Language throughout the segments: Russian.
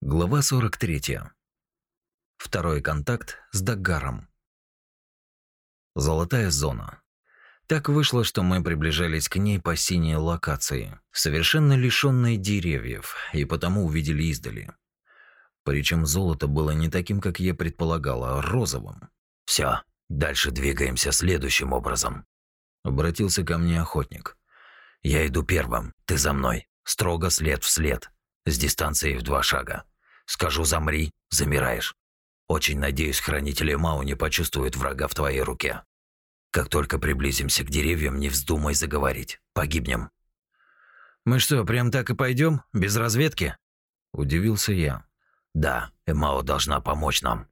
Глава 43. Второй контакт с Дагаром. Золотая зона. Так вышло, что мы приближались к ней по синей локации, совершенно лишенной деревьев, и потому увидели издали. Причем золото было не таким, как я предполагала, а розовым. Все, дальше двигаемся следующим образом. Обратился ко мне охотник. Я иду первым, ты за мной, строго след в след, с дистанцией в два шага. Скажу «замри», замираешь. Очень надеюсь, хранители Мау не почувствуют врага в твоей руке. Как только приблизимся к деревьям, не вздумай заговорить. Погибнем. Мы что, прям так и пойдем, без разведки? Удивился я. Да, Эмао должна помочь нам.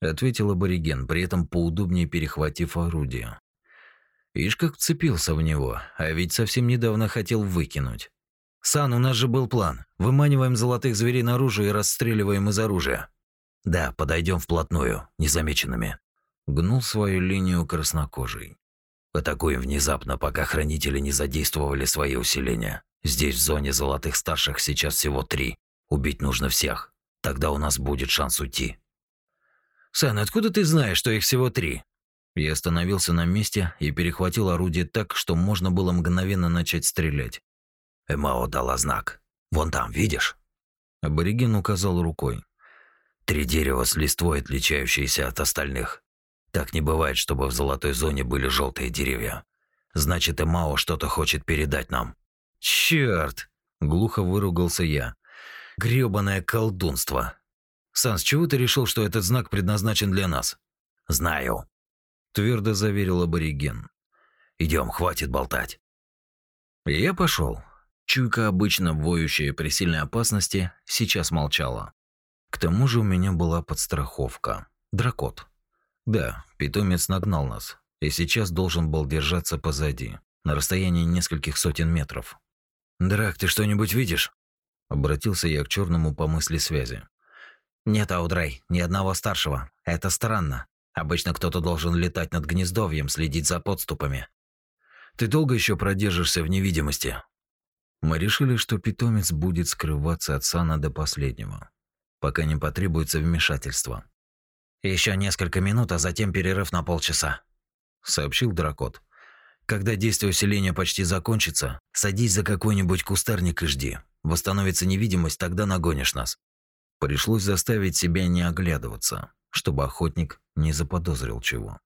Ответил абориген, при этом поудобнее перехватив орудие. Ишь как вцепился в него, а ведь совсем недавно хотел выкинуть. «Сан, у нас же был план. Выманиваем золотых зверей наружу и расстреливаем из оружия». «Да, подойдем вплотную, незамеченными». Гнул свою линию краснокожий. «Атакуем внезапно, пока хранители не задействовали свои усиления. Здесь в зоне золотых старших сейчас всего три. Убить нужно всех. Тогда у нас будет шанс уйти». «Сан, откуда ты знаешь, что их всего три?» Я остановился на месте и перехватил орудие так, что можно было мгновенно начать стрелять. Эмао дала знак. Вон там, видишь? Абориген указал рукой. Три дерева с листвой, отличающиеся от остальных. Так не бывает, чтобы в золотой зоне были желтые деревья. Значит, Эмао что-то хочет передать нам. Черт! Глухо выругался я. Грёбаное колдунство. Сан, с чего ты решил, что этот знак предназначен для нас? Знаю. Твердо заверил абориген. Идем, хватит болтать. Я пошел. Чуйка, обычно воющая при сильной опасности, сейчас молчала. К тому же у меня была подстраховка. Дракот. Да, питомец нагнал нас, и сейчас должен был держаться позади, на расстоянии нескольких сотен метров. «Драк, ты что-нибудь видишь?» Обратился я к черному по мысли связи. «Нет, Аудрей, ни одного старшего. Это странно. Обычно кто-то должен летать над гнездовьем, следить за подступами. Ты долго еще продержишься в невидимости?» Мы решили, что питомец будет скрываться от Сана до последнего, пока не потребуется вмешательство. Еще несколько минут, а затем перерыв на полчаса, сообщил Дракот. Когда действие усиления почти закончится, садись за какой-нибудь кустарник и жди. Восстановится невидимость, тогда нагонишь нас. Пришлось заставить себя не оглядываться, чтобы охотник не заподозрил чего.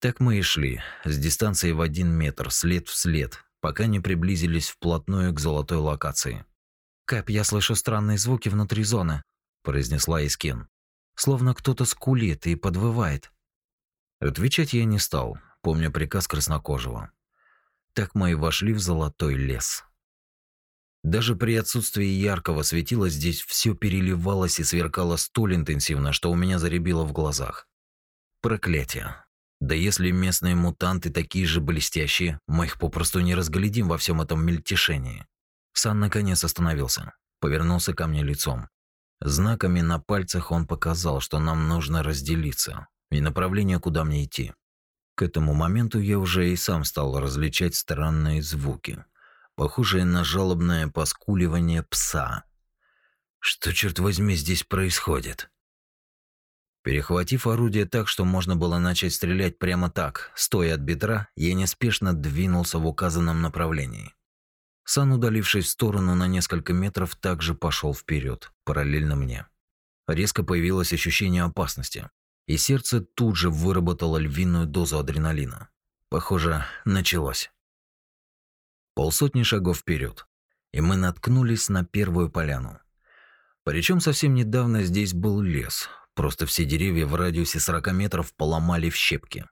Так мы и шли, с дистанцией в один метр, след в след, пока не приблизились вплотную к золотой локации. «Кэп, я слышу странные звуки внутри зоны», – произнесла Искин. «Словно кто-то скулит и подвывает». Отвечать я не стал, помня приказ краснокожего. Так мы и вошли в золотой лес. Даже при отсутствии яркого светила здесь все переливалось и сверкало столь интенсивно, что у меня заребило в глазах. Проклятие. Да если местные мутанты такие же блестящие, мы их попросту не разглядим во всем этом мельтешении. Сан наконец остановился, повернулся ко мне лицом. Знаками на пальцах он показал, что нам нужно разделиться, и направление, куда мне идти. К этому моменту я уже и сам стал различать странные звуки, похожие на жалобное поскуливание пса. Что, черт возьми, здесь происходит? Перехватив орудие так, что можно было начать стрелять прямо так, стоя от бедра, я неспешно двинулся в указанном направлении. Сан, удалившись в сторону на несколько метров, также пошел вперед, параллельно мне. Резко появилось ощущение опасности, и сердце тут же выработало львиную дозу адреналина. Похоже, началось. Полсотни шагов вперед, и мы наткнулись на первую поляну. Причем совсем недавно здесь был лес, Просто все деревья в радиусе 40 метров поломали в щепки.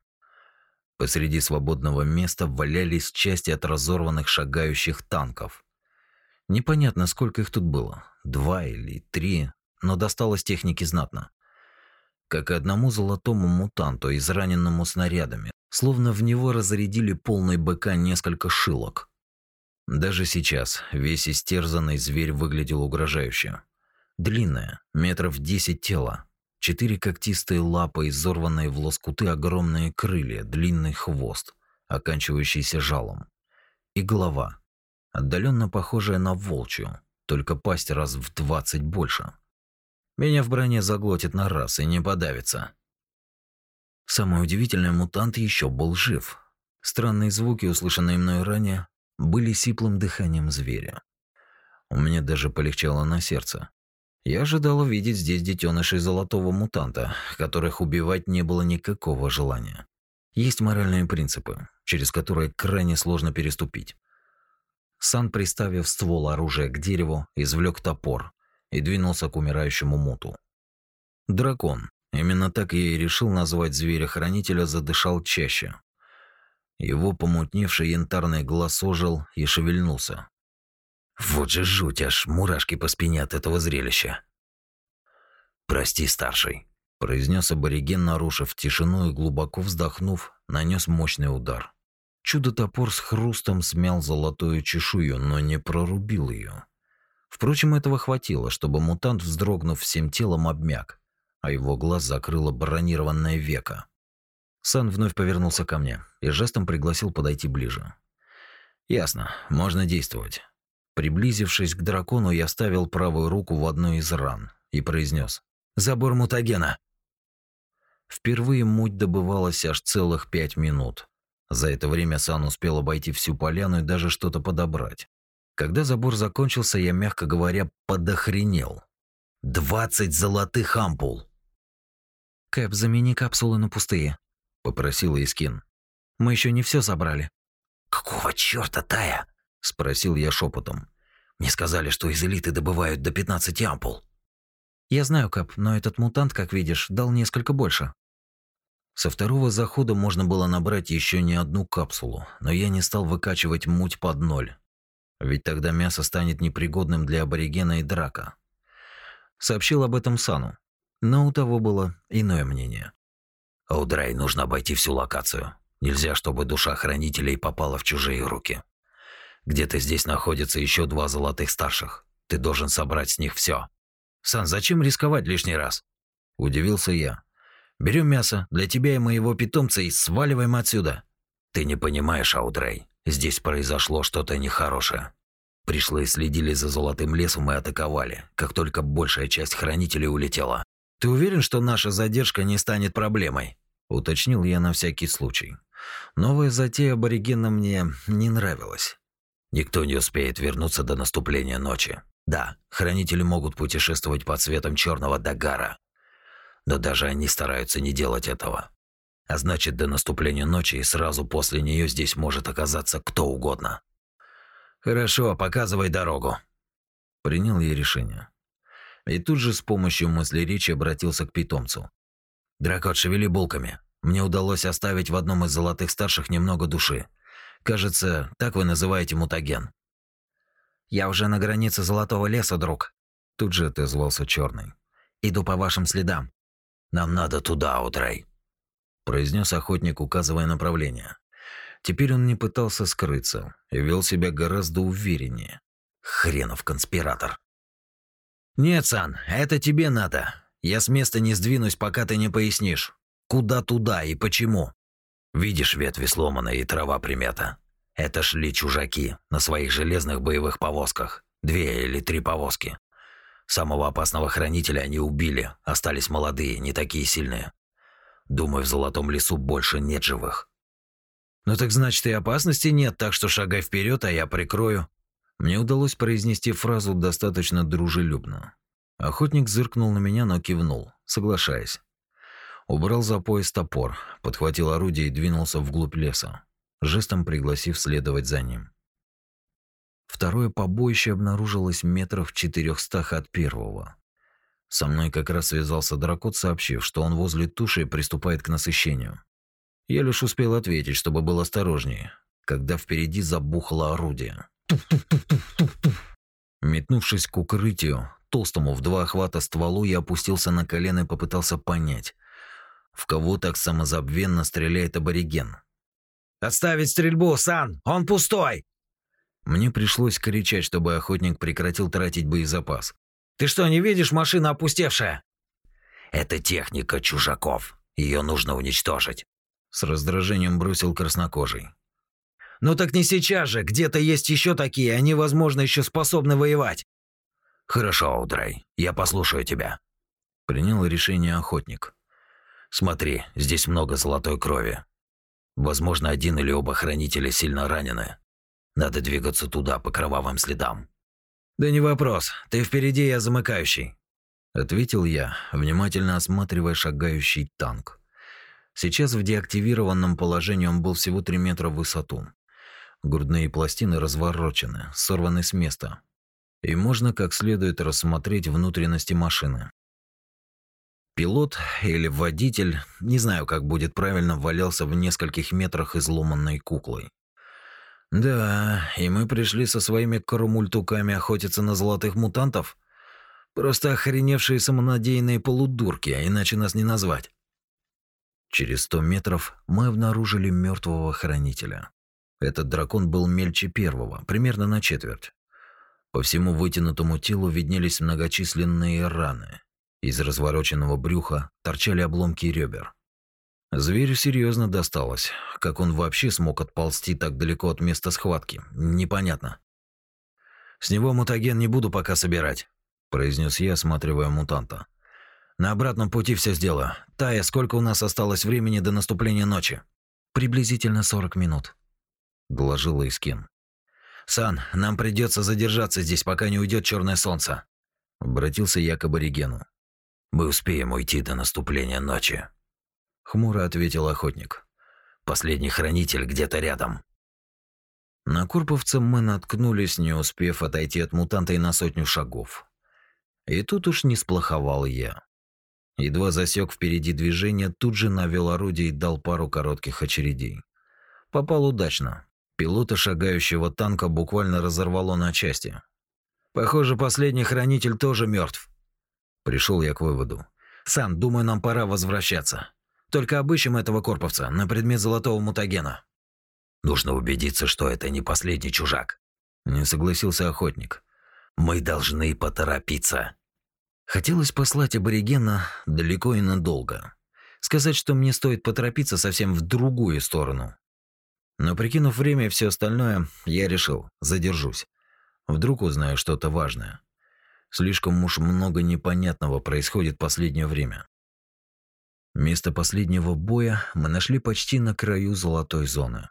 Посреди свободного места валялись части от разорванных шагающих танков. Непонятно, сколько их тут было. Два или три, но досталось технике знатно. Как и одному золотому мутанту, израненному снарядами, словно в него разрядили полный БК несколько шилок. Даже сейчас весь истерзанный зверь выглядел угрожающе. Длинное, метров десять тело, Четыре когтистые лапы, изорванные в лоскуты огромные крылья, длинный хвост, оканчивающийся жалом. И голова, отдаленно похожая на волчью, только пасть раз в двадцать больше. Меня в броне заглотит на раз и не подавится. Самое удивительное, мутант еще был жив. Странные звуки, услышанные мной ранее, были сиплым дыханием зверя. У меня даже полегчало на сердце. Я ожидал увидеть здесь детенышей золотого мутанта, которых убивать не было никакого желания. Есть моральные принципы, через которые крайне сложно переступить. Сан, приставив ствол оружия к дереву, извлек топор и двинулся к умирающему муту. Дракон, именно так я и решил назвать зверя-хранителя, задышал чаще. Его помутневший янтарный глаз ожил и шевельнулся. Вот же жуть, аж мурашки по спине от этого зрелища. «Прости, старший», – произнес абориген, нарушив тишину и, глубоко вздохнув, нанес мощный удар. Чудо-топор с хрустом смял золотую чешую, но не прорубил ее. Впрочем, этого хватило, чтобы мутант, вздрогнув всем телом, обмяк, а его глаз закрыло бронированное веко. Сан вновь повернулся ко мне и жестом пригласил подойти ближе. «Ясно, можно действовать». Приблизившись к дракону, я ставил правую руку в одну из ран и произнес: «Забор мутагена». Впервые муть добывалась аж целых пять минут. За это время Сан успел обойти всю поляну и даже что-то подобрать. Когда забор закончился, я, мягко говоря, подохренел. «Двадцать золотых ампул!» «Кэп, замени капсулы на пустые», — попросила Искин. «Мы еще не все забрали». «Какого черта, Тая?» — спросил я шепотом. «Мне сказали, что из элиты добывают до 15 ампул». «Я знаю, Кэп, но этот мутант, как видишь, дал несколько больше». Со второго захода можно было набрать еще не одну капсулу, но я не стал выкачивать муть под ноль. Ведь тогда мясо станет непригодным для аборигена и драка. Сообщил об этом Сану, но у того было иное мнение. «Аудрай, нужно обойти всю локацию. Нельзя, чтобы душа хранителей попала в чужие руки. Где-то здесь находится еще два золотых старших. Ты должен собрать с них все. «Сан, зачем рисковать лишний раз?» Удивился я. Берем мясо для тебя и моего питомца и сваливаем отсюда. Ты не понимаешь, Аудрей. Здесь произошло что-то нехорошее. Пришлые следили за золотым лесом и атаковали, как только большая часть хранителей улетела. Ты уверен, что наша задержка не станет проблемой? Уточнил я на всякий случай. Новая затея аборигена мне не нравилась. Никто не успеет вернуться до наступления ночи. Да, хранители могут путешествовать под светом черного дагара, но даже они стараются не делать этого. А значит, до наступления ночи и сразу после нее здесь может оказаться кто угодно. Хорошо, показывай дорогу. Принял я решение. И тут же с помощью мысли речи обратился к питомцу. Дракот, шевели булками. Мне удалось оставить в одном из золотых старших немного души. Кажется, так вы называете мутаген. Я уже на границе золотого леса, друг. Тут же отозвался черный. Иду по вашим следам. Нам надо туда, Утрей, произнес охотник, указывая направление. Теперь он не пытался скрыться и вел себя гораздо увереннее. Хренов конспиратор. Нет, Сан, это тебе надо. Я с места не сдвинусь, пока ты не пояснишь, куда туда и почему. Видишь ветви сломанные и трава примята. Это шли чужаки на своих железных боевых повозках. Две или три повозки. Самого опасного хранителя они убили, остались молодые, не такие сильные. Думаю, в Золотом лесу больше нет живых. Ну так значит и опасности нет, так что шагай вперед, а я прикрою. Мне удалось произнести фразу достаточно дружелюбно. Охотник зыркнул на меня, но кивнул, соглашаясь. Убрал за пояс топор, подхватил орудие и двинулся вглубь леса, жестом пригласив следовать за ним. Второе побоище обнаружилось метров в четырехстах от первого. Со мной как раз связался дракот, сообщив, что он возле туши приступает к насыщению. Я лишь успел ответить, чтобы был осторожнее, когда впереди забухало орудие. Метнувшись к укрытию, толстому в два охвата стволу, я опустился на колено и попытался понять, в кого так самозабвенно стреляет абориген. «Отставить стрельбу, Сан! Он пустой!» Мне пришлось кричать, чтобы охотник прекратил тратить боезапас. «Ты что, не видишь, машина опустевшая?» «Это техника чужаков. Ее нужно уничтожить». С раздражением бросил краснокожий. «Ну так не сейчас же. Где-то есть еще такие, они, возможно, еще способны воевать». Хорошо, Удрай, я послушаю тебя. Принял решение охотник. Смотри, здесь много золотой крови. Возможно, один или оба хранителя сильно ранены. Надо двигаться туда по кровавым следам. Да не вопрос. Ты впереди, я замыкающий, ответил я, внимательно осматривая шагающий танк. Сейчас в деактивированном положении он был всего 3 метра в высоту. Грудные пластины разворочены, сорваны с места. И можно как следует рассмотреть внутренности машины. Пилот или водитель, не знаю, как будет правильно, валялся в нескольких метрах изломанной куклой. Да, и мы пришли со своими карумультуками охотиться на золотых мутантов. Просто охреневшие самонадеянные полудурки, а иначе нас не назвать. Через сто метров мы обнаружили мертвого хранителя. Этот дракон был мельче первого, примерно на четверть. По всему вытянутому телу виднелись многочисленные раны. Из развороченного брюха торчали обломки ребер. Зверю серьезно досталось. Как он вообще смог отползти так далеко от места схватки, непонятно. «С него мутаген не буду пока собирать», – произнес я, осматривая мутанта. «На обратном пути все сделаю. Тая, сколько у нас осталось времени до наступления ночи?» «Приблизительно 40 минут», – доложила Искин. «Сан, нам придется задержаться здесь, пока не уйдет черное солнце», – обратился я к аборигену. «Мы успеем уйти до наступления ночи», хмуро ответил охотник. Последний хранитель где-то рядом. На Курповца мы наткнулись, не успев отойти от мутанта и на сотню шагов. И тут уж не сплоховал я. Едва засек впереди движение, тут же навел орудие и дал пару коротких очередей. Попал удачно. Пилота шагающего танка буквально разорвало на части. Похоже, последний хранитель тоже мертв. Пришел я к выводу. Сан, думаю, нам пора возвращаться. Только обыщем этого корповца на предмет золотого мутагена. Нужно убедиться, что это не последний чужак. Не согласился охотник. Мы должны поторопиться. Хотелось послать аборигена далеко и надолго. Сказать, что мне стоит поторопиться совсем в другую сторону. Но прикинув время и все остальное, я решил, задержусь. Вдруг узнаю что-то важное. Слишком уж много непонятного происходит последнее время. Место последнего боя мы нашли почти на краю золотой зоны.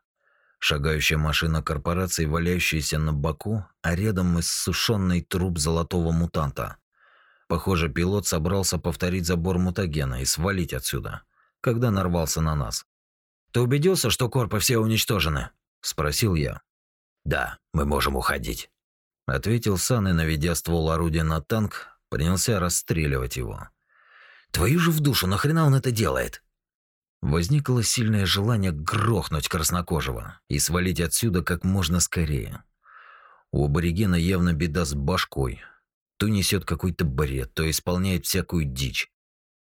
Шагающая машина корпорации, валяющаяся на боку, а рядом иссушенный труп золотого мутанта. Похоже, пилот собрался повторить забор мутагена и свалить отсюда, когда нарвался на нас. «Ты убедился, что корпы все уничтожены?» – спросил я. «Да, мы можем уходить», – ответил Сан и, наведя ствол орудия на танк, принялся расстреливать его. Твою же в душу, нахрена он это делает? Возникло сильное желание грохнуть краснокожего и свалить отсюда как можно скорее. У аборигена явно беда с башкой. То несет какой-то бред, то исполняет всякую дичь.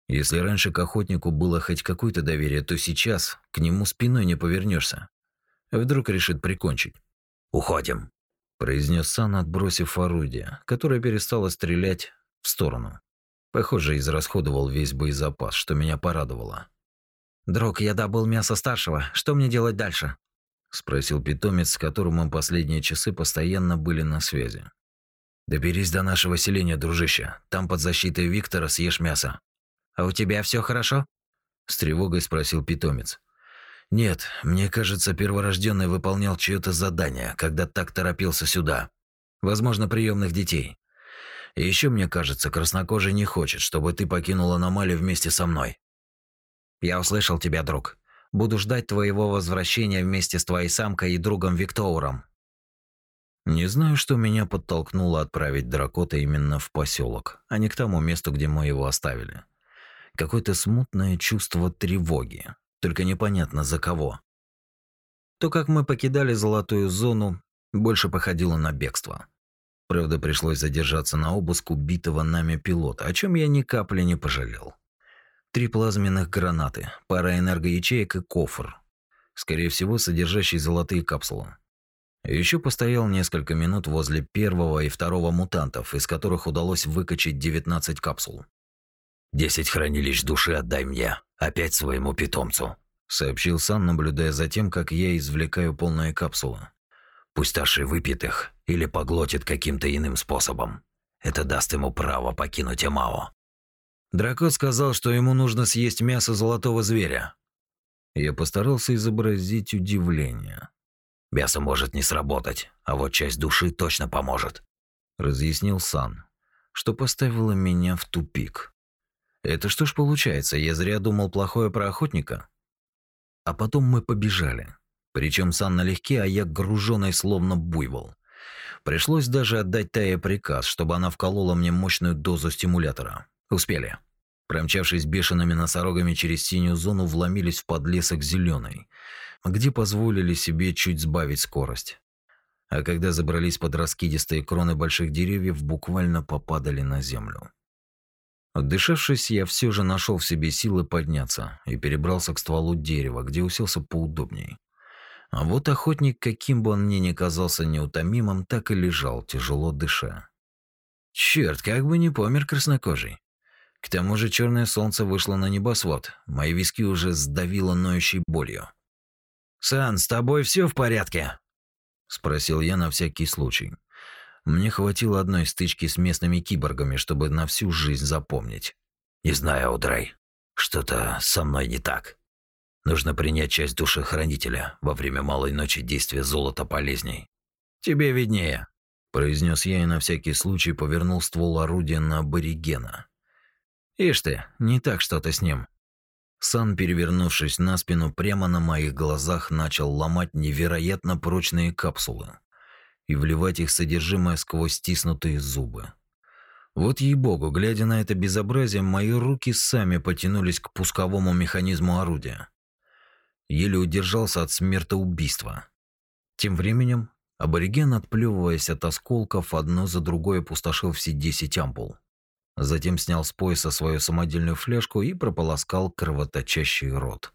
Если раньше к охотнику было хоть какое-то доверие, то сейчас к нему спиной не повернешься. Вдруг решит прикончить. «Уходим», – произнес Сан, отбросив орудие, которое перестало стрелять в сторону. Похоже, израсходовал весь боезапас, что меня порадовало. «Друг, я добыл мясо старшего. Что мне делать дальше?» – спросил питомец, с которым мы последние часы постоянно были на связи. «Доберись до нашего селения, дружище. Там под защитой Виктора съешь мясо». «А у тебя все хорошо?» – с тревогой спросил питомец. «Нет, мне кажется, перворожденный выполнял чье-то задание, когда так торопился сюда. Возможно, приемных детей. И еще мне кажется, краснокожий не хочет, чтобы ты покинул аномалию вместе со мной. Я услышал тебя, друг. Буду ждать твоего возвращения вместе с твоей самкой и другом Виктором. Не знаю, что меня подтолкнуло отправить Дракота именно в поселок, а не к тому месту, где мы его оставили. Какое-то смутное чувство тревоги, только непонятно за кого. То, как мы покидали золотую зону, больше походило на бегство. Правда, пришлось задержаться на обыск убитого нами пилота, о чем я ни капли не пожалел. Три плазменных гранаты, пара энергоячеек и кофр, скорее всего, содержащий золотые капсулы. Еще постоял несколько минут возле первого и второго мутантов, из которых удалось выкачать 19 капсул. «Десять хранилищ души отдай мне, опять своему питомцу», сообщил Сан, наблюдая за тем, как я извлекаю полные капсулы. Пусть старший выпьет их или поглотит каким-то иным способом. Это даст ему право покинуть Амао. Дракот сказал, что ему нужно съесть мясо золотого зверя. Я постарался изобразить удивление. Мясо может не сработать, а вот часть души точно поможет, разъяснил Сан, что поставило меня в тупик. Это что ж получается, я зря думал плохое про охотника? А потом мы побежали. Причем Сан налегке, а я груженный словно буйвол. Пришлось даже отдать Тае приказ, чтобы она вколола мне мощную дозу стимулятора. Успели. Промчавшись бешеными носорогами через синюю зону, вломились в подлесок зеленый, где позволили себе чуть сбавить скорость. А когда забрались под раскидистые кроны больших деревьев, буквально попадали на землю. Отдышавшись, я все же нашел в себе силы подняться и перебрался к стволу дерева, где уселся поудобней. А вот охотник, каким бы он мне ни казался неутомимым, так и лежал, тяжело дыша. Черт, как бы не помер краснокожий. К тому же черное солнце вышло на небосвод. Мои виски уже сдавило ноющей болью. «Сан, с тобой все в порядке?» Спросил я на всякий случай. Мне хватило одной стычки с местными киборгами, чтобы на всю жизнь запомнить. «Не знаю, Удрай. Что-то со мной не так. Нужно принять часть души хранителя. Во время малой ночи действие золота полезней». «Тебе виднее», – произнес я и на всякий случай повернул ствол орудия на аборигена. Ишь ты, не так что-то с ним. Сан, перевернувшись на спину, прямо на моих глазах начал ломать невероятно прочные капсулы и вливать их содержимое сквозь стиснутые зубы. Вот ей-богу, глядя на это безобразие, мои руки сами потянулись к пусковому механизму орудия. Еле удержался от смертоубийства. Тем временем абориген, отплевываясь от осколков, одно за другой опустошил все десять ампул. Затем снял с пояса свою самодельную фляжку и прополоскал кровоточащий рот.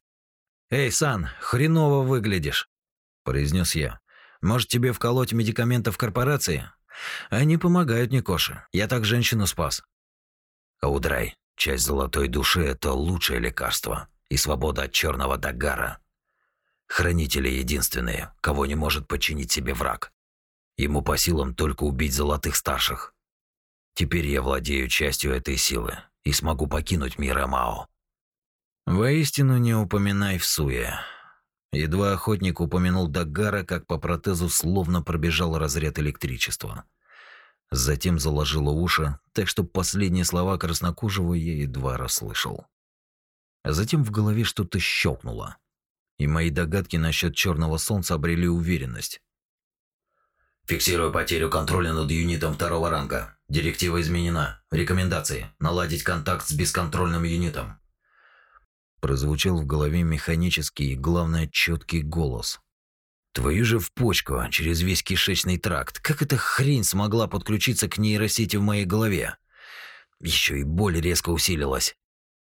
«Эй, Сан, хреново выглядишь», – произнес я. «Может, тебе вколоть медикаменты в корпорации? Они помогают Никоше. Я так женщину спас». «Аудрай, часть золотой души – это лучшее лекарство и свобода от черного дагара. Хранители единственные, кого не может подчинить себе враг. Ему по силам только убить золотых старших. Теперь я владею частью этой силы и смогу покинуть мир Амао. Воистину не упоминай в суе. Едва охотник упомянул Дагара, как по протезу словно пробежал разряд электричества. Затем заложило уши, так что последние слова краснокожего я едва расслышал. А затем в голове что-то щелкнуло, и мои догадки насчет черного солнца обрели уверенность. Фиксирую потерю контроля над юнитом второго ранга. Директива изменена. Рекомендации. Наладить контакт с бесконтрольным юнитом. Прозвучал в голове механический и, главное, четкий голос. Твою же в почку, через весь кишечный тракт. Как эта хрень смогла подключиться к нейросети в моей голове? Еще и боль резко усилилась.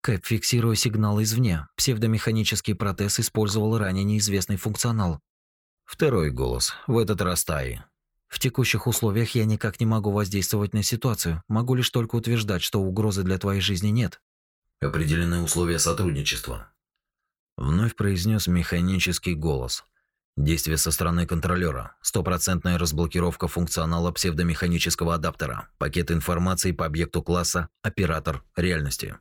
Кэп, фиксируя сигнал извне. Псевдомеханический протез использовал ранее неизвестный функционал. Второй голос, в этот раз Таи. В текущих условиях я никак не могу воздействовать на ситуацию. Могу лишь только утверждать, что угрозы для твоей жизни нет. Определены условия сотрудничества. Вновь произнес механический голос. Действие со стороны контролера. Стопроцентная разблокировка функционала псевдомеханического адаптера. Пакет информации по объекту класса «Оператор реальности».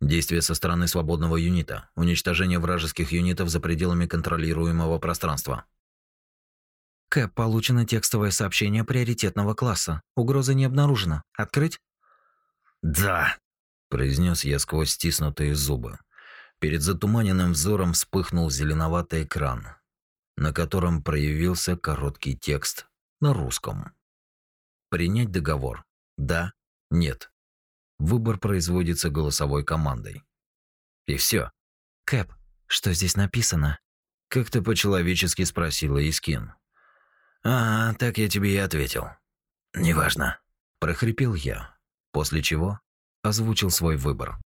Действие со стороны свободного юнита. Уничтожение вражеских юнитов за пределами контролируемого пространства. Кэп, получено текстовое сообщение приоритетного класса. Угроза не обнаружена. Открыть? Да, произнес я сквозь стиснутые зубы. Перед затуманенным взором вспыхнул зеленоватый экран, на котором проявился короткий текст на русском. Принять договор. Да, нет. Выбор производится голосовой командой. И все. Кэп, что здесь написано? Как-то по-человечески спросила Искин. «А, так я тебе и ответил. Неважно», – прохрипел я, после чего озвучил свой выбор.